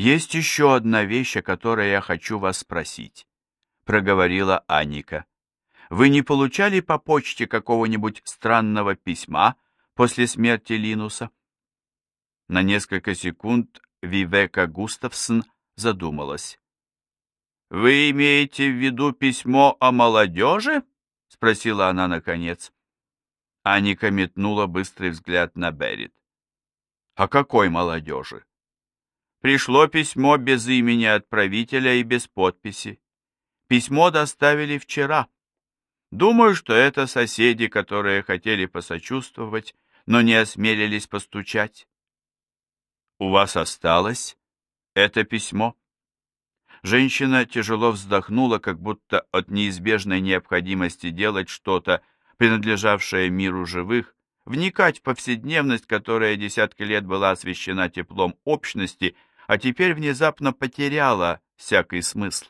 «Есть еще одна вещь, о которой я хочу вас спросить», — проговорила Аника. «Вы не получали по почте какого-нибудь странного письма после смерти Линуса?» На несколько секунд Вивека Густавсон задумалась. «Вы имеете в виду письмо о молодежи?» — спросила она наконец. Аника метнула быстрый взгляд на Берет. «О какой молодежи?» Пришло письмо без имени отправителя и без подписи. Письмо доставили вчера. Думаю, что это соседи, которые хотели посочувствовать, но не осмелились постучать. У вас осталось это письмо? Женщина тяжело вздохнула, как будто от неизбежной необходимости делать что-то, принадлежавшее миру живых, вникать в повседневность, которая десятки лет была освещена теплом общности – а теперь внезапно потеряла всякий смысл.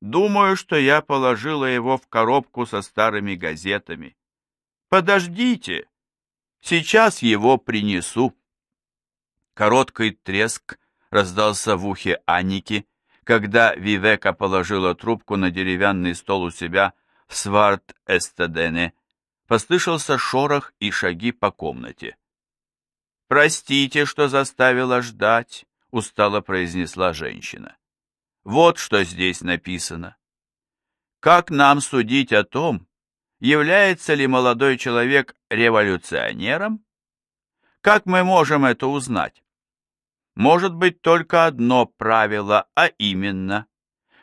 Думаю, что я положила его в коробку со старыми газетами. Подождите, сейчас его принесу. Короткий треск раздался в ухе Аники, когда Вивека положила трубку на деревянный стол у себя в Сварт-Эстедене. Послышался шорох и шаги по комнате. «Простите, что заставила ждать», устало произнесла женщина. Вот что здесь написано. Как нам судить о том, является ли молодой человек революционером? Как мы можем это узнать? Может быть только одно правило, а именно,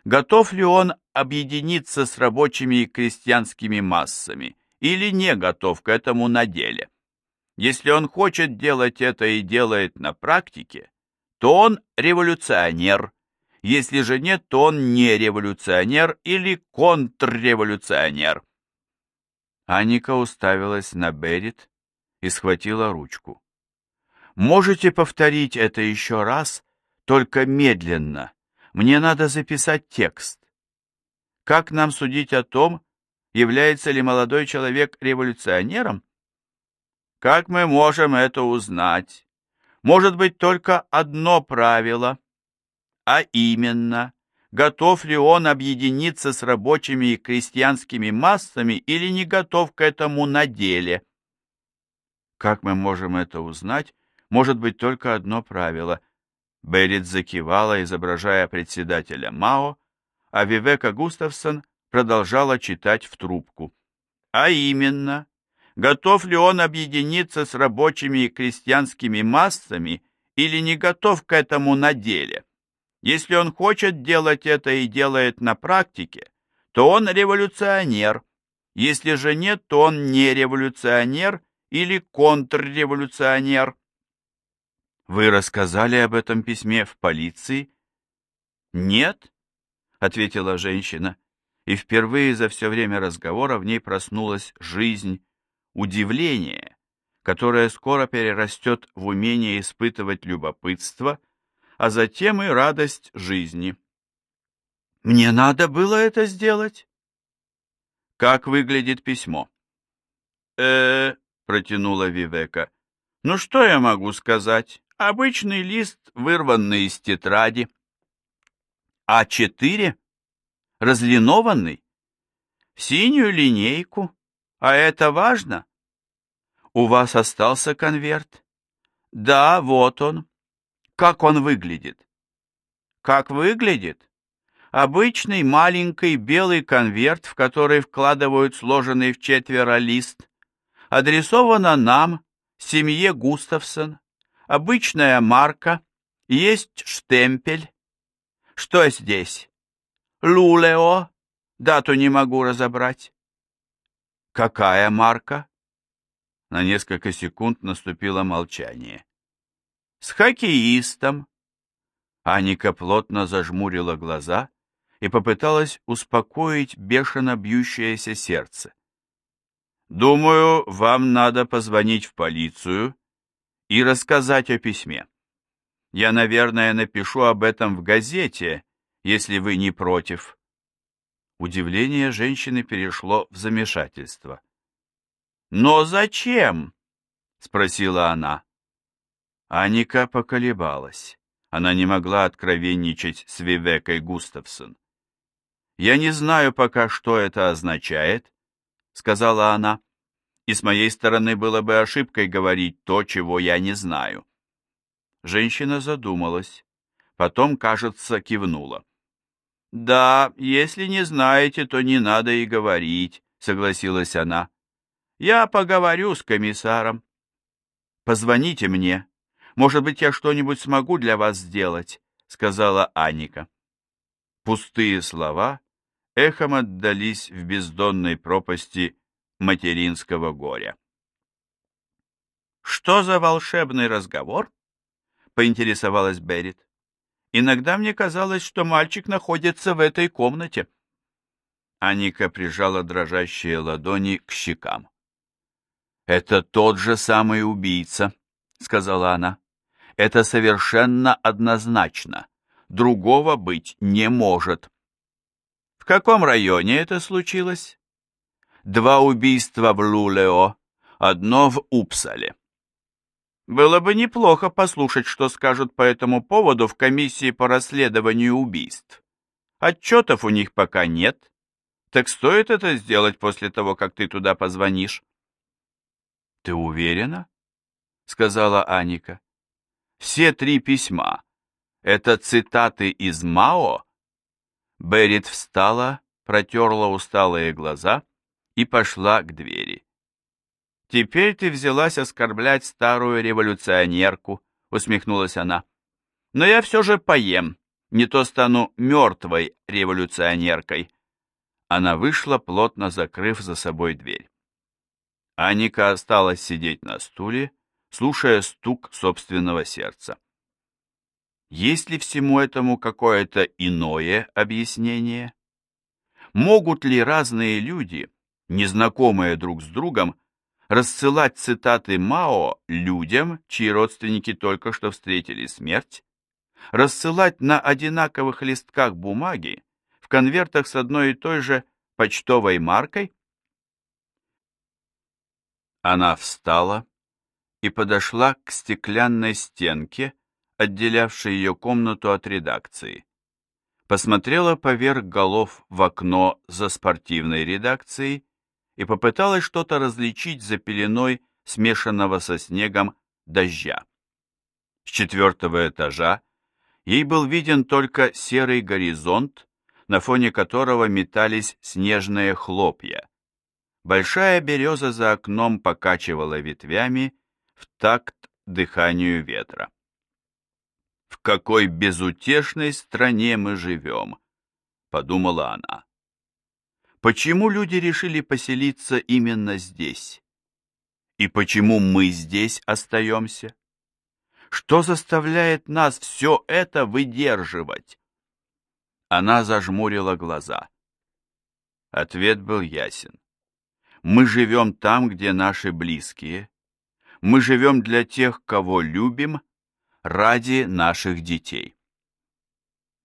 готов ли он объединиться с рабочими и крестьянскими массами или не готов к этому на деле. Если он хочет делать это и делает на практике, то он революционер. Если же нет, то он не революционер или контрреволюционер. Аника уставилась на Берит и схватила ручку. «Можете повторить это еще раз, только медленно. Мне надо записать текст. Как нам судить о том, является ли молодой человек революционером? Как мы можем это узнать? Может быть только одно правило, а именно, готов ли он объединиться с рабочими и крестьянскими массами или не готов к этому на деле. Как мы можем это узнать? Может быть только одно правило. Беррит закивала, изображая председателя Мао, а Вивека Густавсон продолжала читать в трубку. А именно, готов ли он объединиться с рабочими и крестьянскими массами или не готов к этому на деле. Если он хочет делать это и делает на практике, то он революционер. Если же нет, то он не революционер или контрреволюционер. Вы рассказали об этом письме в полиции? Нет, ответила женщина, и впервые за все время разговора в ней проснулась жизнь, удивление, которое скоро перерастет в умение испытывать любопытство, а затем и радость жизни. Мне надо было это сделать. Как выглядит письмо? э протянула Вивека. Ну что я могу сказать? Обычный лист, вырванный из тетради. А4? Разлинованный? В синюю линейку? А это важно? У вас остался конверт? Да, вот он. Как он выглядит? Как выглядит? Обычный маленький белый конверт, в который вкладывают сложенный в четверо лист. Адресовано нам, семье Густавсон. Обычная марка. Есть штемпель. Что здесь? Лулео. Дату не могу разобрать. Какая марка? На несколько секунд наступило молчание. С хоккеистом. Аника плотно зажмурила глаза и попыталась успокоить бешено бьющееся сердце. Думаю, вам надо позвонить в полицию и рассказать о письме. Я, наверное, напишу об этом в газете, если вы не против. Удивление женщины перешло в замешательство. «Но зачем?» — спросила она. Аника поколебалась. Она не могла откровенничать с Вивекой Густавсон. «Я не знаю пока, что это означает», — сказала она, «и с моей стороны было бы ошибкой говорить то, чего я не знаю». Женщина задумалась, потом, кажется, кивнула. «Да, если не знаете, то не надо и говорить», — согласилась она. «Я поговорю с комиссаром». «Позвоните мне. Может быть, я что-нибудь смогу для вас сделать», — сказала Аника. Пустые слова эхом отдались в бездонной пропасти материнского горя. «Что за волшебный разговор?» — поинтересовалась Берет. «Иногда мне казалось, что мальчик находится в этой комнате». Аника прижала дрожащие ладони к щекам. «Это тот же самый убийца», — сказала она. «Это совершенно однозначно. Другого быть не может». В каком районе это случилось? Два убийства в Лулео, одно в Упсале. Было бы неплохо послушать, что скажут по этому поводу в комиссии по расследованию убийств. Отчетов у них пока нет. Так стоит это сделать после того, как ты туда позвонишь? Ты уверена? Сказала Аника. Все три письма. Это цитаты из Мао? Берит встала, протерла усталые глаза и пошла к двери. «Теперь ты взялась оскорблять старую революционерку», — усмехнулась она. «Но я все же поем, не то стану мертвой революционеркой». Она вышла, плотно закрыв за собой дверь. Аника осталась сидеть на стуле, слушая стук собственного сердца. Есть ли всему этому какое-то иное объяснение? Могут ли разные люди, незнакомые друг с другом, рассылать цитаты Мао людям, чьи родственники только что встретили смерть? Рассылать на одинаковых листках бумаги в конвертах с одной и той же почтовой маркой? Она встала и подошла к стеклянной стенке, отделявшей ее комнату от редакции. Посмотрела поверх голов в окно за спортивной редакцией и попыталась что-то различить за пеленой смешанного со снегом дождя. С четвертого этажа ей был виден только серый горизонт, на фоне которого метались снежные хлопья. Большая береза за окном покачивала ветвями в такт дыханию ветра. «В какой безутешной стране мы живем!» — подумала она. «Почему люди решили поселиться именно здесь? И почему мы здесь остаемся? Что заставляет нас все это выдерживать?» Она зажмурила глаза. Ответ был ясен. Мы живем там, где наши близкие. Мы живем для тех, кого любим, ради наших детей.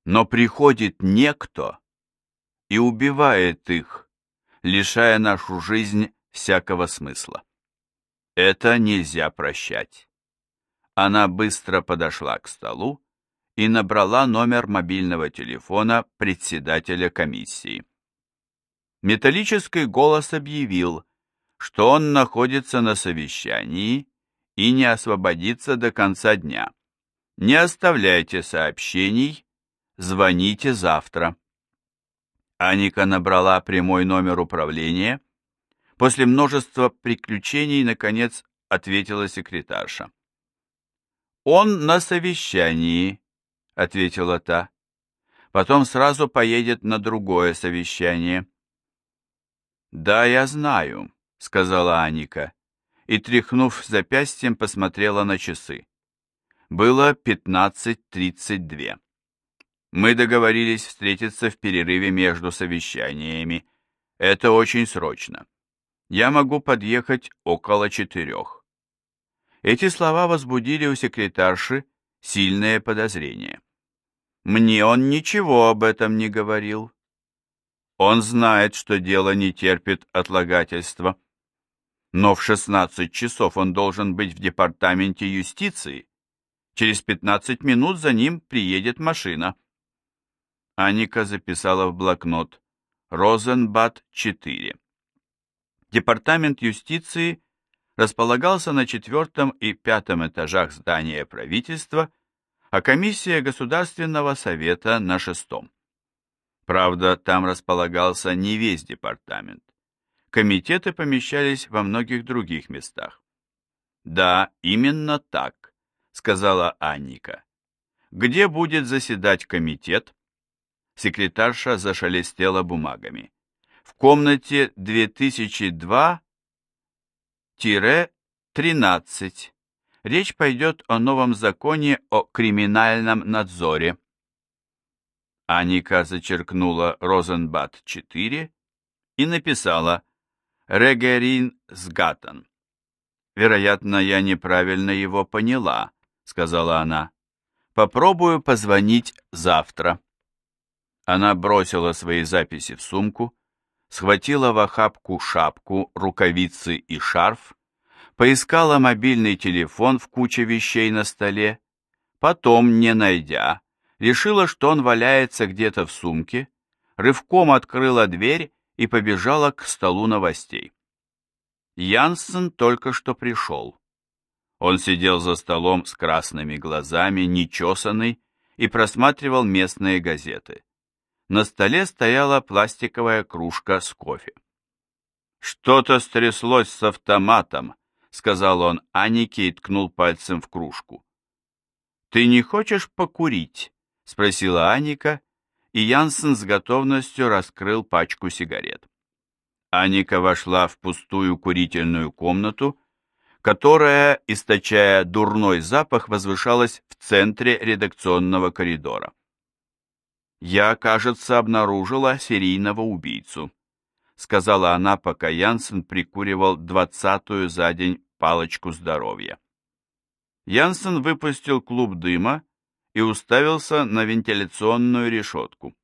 Но приходит некто и убивает их, лишая нашу жизнь всякого смысла. Это нельзя прощать. Она быстро подошла к столу и набрала номер мобильного телефона председателя комиссии. Металлический голос объявил, что он находится на совещании и не освободится до конца дня. Не оставляйте сообщений, звоните завтра. Аника набрала прямой номер управления. После множества приключений, наконец, ответила секретарша. «Он на совещании», — ответила та. «Потом сразу поедет на другое совещание». «Да, я знаю», — сказала Аника, и, тряхнув запястьем, посмотрела на часы. Было 15.32. Мы договорились встретиться в перерыве между совещаниями. Это очень срочно. Я могу подъехать около четырех. Эти слова возбудили у секретарши сильное подозрение. Мне он ничего об этом не говорил. Он знает, что дело не терпит отлагательства. Но в 16 часов он должен быть в департаменте юстиции Через 15 минут за ним приедет машина. Аника записала в блокнот Розенбат 4. Департамент юстиции располагался на четвертом и пятом этажах здания правительства, а комиссия Государственного совета на шестом. Правда, там располагался не весь департамент. Комитеты помещались во многих других местах. «Да, именно так», — сказала Анника. «Где будет заседать комитет?» Секретарша зашелестела бумагами. «В комнате 2002-13. Речь пойдет о новом законе о криминальном надзоре». Аника зачеркнула Розенбат-4 и написала Регерин Сгатан. «Вероятно, я неправильно его поняла», — сказала она. «Попробую позвонить завтра». Она бросила свои записи в сумку, схватила в охапку шапку, рукавицы и шарф, поискала мобильный телефон в куче вещей на столе, потом, не найдя, решила, что он валяется где-то в сумке, рывком открыла дверь и побежала к столу новостей. Янсен только что пришел. Он сидел за столом с красными глазами, нечесанный, и просматривал местные газеты. На столе стояла пластиковая кружка с кофе. «Что-то стряслось с автоматом», — сказал он Анике и ткнул пальцем в кружку. «Ты не хочешь покурить?» — спросила Аника, и Янсен с готовностью раскрыл пачку сигарет. Аника вошла в пустую курительную комнату, которая, источая дурной запах, возвышалась в центре редакционного коридора. «Я, кажется, обнаружила серийного убийцу», — сказала она, пока Янсен прикуривал двадцатую за день палочку здоровья. Янсен выпустил клуб дыма и уставился на вентиляционную решетку.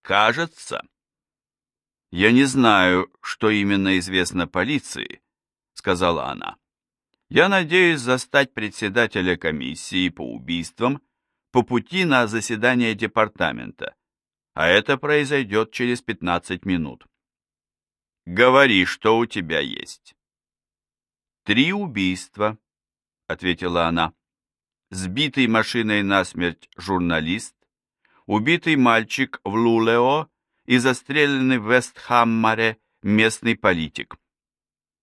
«Кажется...» «Я не знаю, что именно известно полиции», — сказала она. «Я надеюсь застать председателя комиссии по убийствам по пути на заседание департамента, а это произойдет через 15 минут. Говори, что у тебя есть». «Три убийства», — ответила она сбитый машиной насмерть журналист, убитый мальчик в Лулео и застреленный в Вестхаммаре местный политик.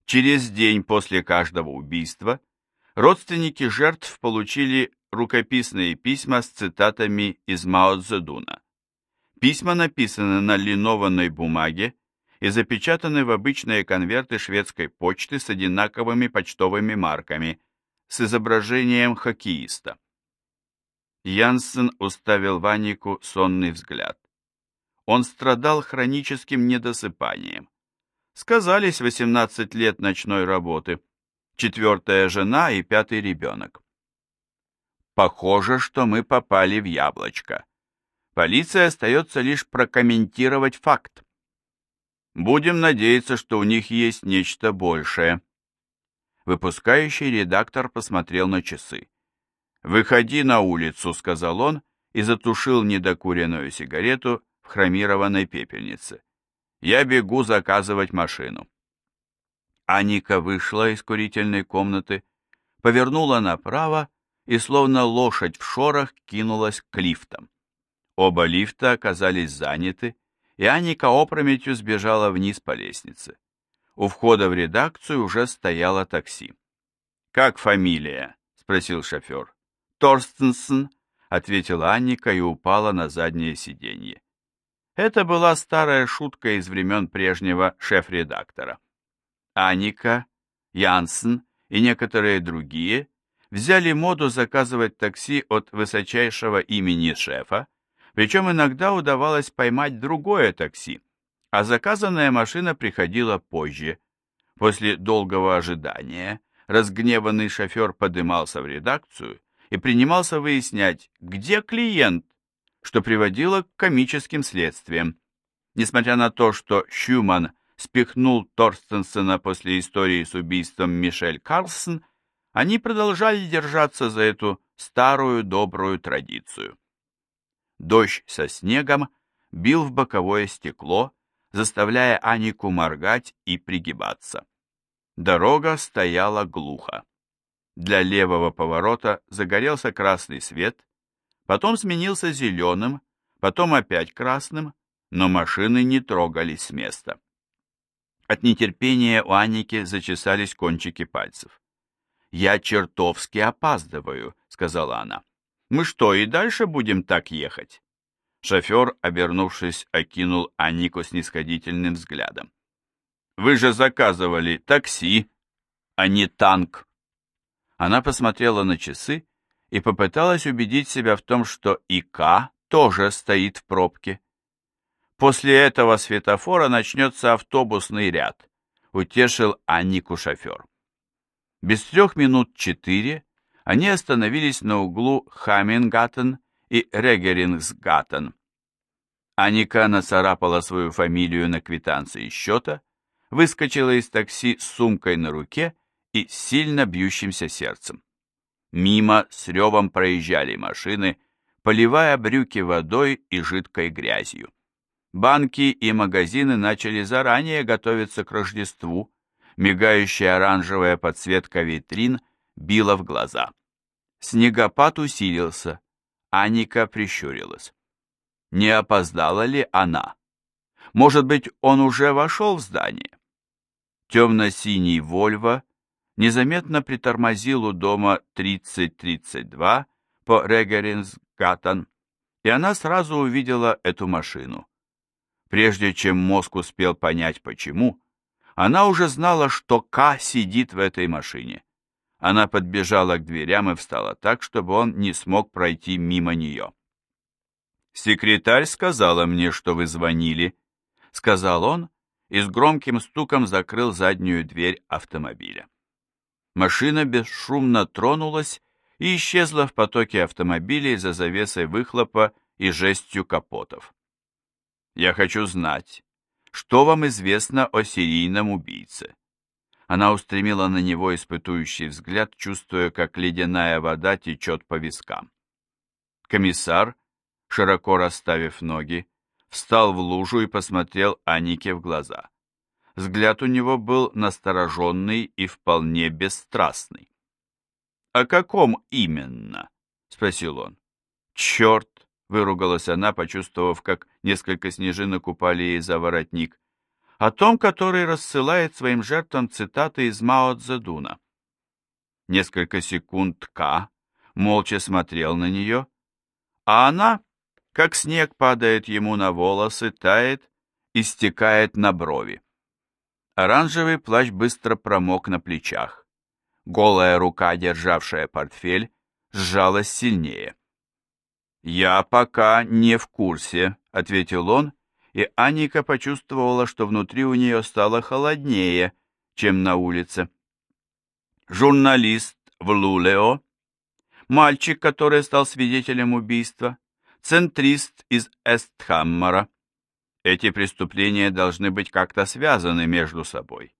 Через день после каждого убийства родственники жертв получили рукописные письма с цитатами из Мао Цзэдуна. Письма написаны на линованной бумаге и запечатаны в обычные конверты шведской почты с одинаковыми почтовыми марками – с изображением хоккеиста. Янсен уставил Ванику сонный взгляд. Он страдал хроническим недосыпанием. Сказались 18 лет ночной работы, четвертая жена и пятый ребенок. Похоже, что мы попали в яблочко. Полиция остается лишь прокомментировать факт. Будем надеяться, что у них есть нечто большее. Выпускающий редактор посмотрел на часы. «Выходи на улицу», — сказал он и затушил недокуренную сигарету в хромированной пепельнице. «Я бегу заказывать машину». Аника вышла из курительной комнаты, повернула направо и, словно лошадь в шорах, кинулась к лифтам. Оба лифта оказались заняты, и Аника опрометью сбежала вниз по лестнице. У входа в редакцию уже стояло такси. «Как фамилия?» — спросил шофер. «Торстенсен», — ответила Анника и упала на заднее сиденье. Это была старая шутка из времен прежнего шеф-редактора. Аника, Янсен и некоторые другие взяли моду заказывать такси от высочайшего имени шефа, причем иногда удавалось поймать другое такси, а заказанная машина приходила позже. После долгого ожидания разгневанный шофер подымался в редакцию и принимался выяснять, где клиент, что приводило к комическим следствиям. Несмотря на то, что Щуман спихнул Торстенсена после истории с убийством Мишель Карлсон, они продолжали держаться за эту старую добрую традицию. Дождь со снегом бил в боковое стекло, заставляя Анику моргать и пригибаться. Дорога стояла глухо. Для левого поворота загорелся красный свет, потом сменился зеленым, потом опять красным, но машины не трогались с места. От нетерпения у Аники зачесались кончики пальцев. «Я чертовски опаздываю», — сказала она. «Мы что, и дальше будем так ехать?» Шофер, обернувшись, окинул Анику снисходительным взглядом. «Вы же заказывали такси, а не танк!» Она посмотрела на часы и попыталась убедить себя в том, что ИК тоже стоит в пробке. После этого светофора начнется автобусный ряд, утешил Аннику шофер. Без трех минут четыре они остановились на углу Хамингаттен и Регерингсгаттен. Аника нацарапала свою фамилию на квитанции счета, выскочила из такси с сумкой на руке и сильно бьющимся сердцем. Мимо с ревом проезжали машины, поливая брюки водой и жидкой грязью. Банки и магазины начали заранее готовиться к Рождеству, мигающая оранжевая подсветка витрин била в глаза. Снегопад усилился, Аника прищурилась. Не опоздала ли она? Может быть, он уже вошел в здание? Темно-синий «Вольво» незаметно притормозил у дома 3032 по Регеринсгаттен, и она сразу увидела эту машину. Прежде чем мозг успел понять почему, она уже знала, что К сидит в этой машине. Она подбежала к дверям и встала так, чтобы он не смог пройти мимо нее. «Секретарь сказала мне, что вы звонили», — сказал он и с громким стуком закрыл заднюю дверь автомобиля. Машина бесшумно тронулась и исчезла в потоке автомобилей за завесой выхлопа и жестью капотов. Я хочу знать, что вам известно о серийном убийце?» Она устремила на него испытующий взгляд, чувствуя, как ледяная вода течет по вискам. Комиссар, широко расставив ноги, встал в лужу и посмотрел Анике в глаза. Взгляд у него был настороженный и вполне бесстрастный. «О каком именно?» — спросил он. «Черт!» Выругалась она, почувствовав, как несколько снежинок упали ей за воротник, о том, который рассылает своим жертвам цитаты из Мао Цзэдуна. Несколько секунд К молча смотрел на нее, а она, как снег падает ему на волосы, тает и стекает на брови. Оранжевый плащ быстро промок на плечах. Голая рука, державшая портфель, сжалась сильнее. «Я пока не в курсе», — ответил он, и Аника почувствовала, что внутри у нее стало холоднее, чем на улице. Журналист в Лулео, мальчик, который стал свидетелем убийства, центрист из Эстхаммара. Эти преступления должны быть как-то связаны между собой.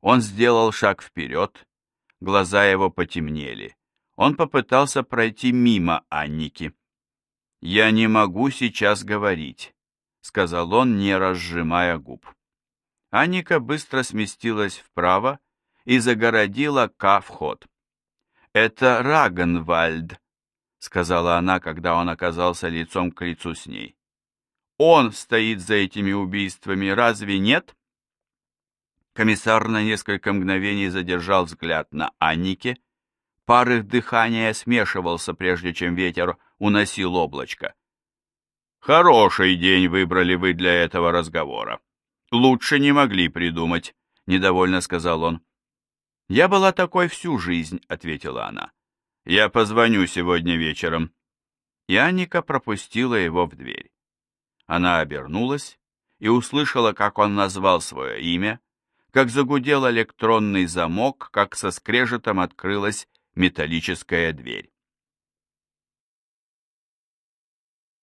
Он сделал шаг вперед, глаза его потемнели. Он попытался пройти мимо Анники. «Я не могу сейчас говорить», — сказал он, не разжимая губ. Аника быстро сместилась вправо и загородила Ка вход. «Это Рагенвальд», — сказала она, когда он оказался лицом к лицу с ней. «Он стоит за этими убийствами, разве нет?» Комиссар на несколько мгновений задержал взгляд на Аннике. Пар их дыхания смешивался, прежде чем ветер уносил облачко. «Хороший день выбрали вы для этого разговора. Лучше не могли придумать», — недовольно сказал он. «Я была такой всю жизнь», — ответила она. «Я позвоню сегодня вечером». И Анника пропустила его в дверь. Она обернулась и услышала, как он назвал свое имя, как загудел электронный замок, как со скрежетом открылась металлическая дверь.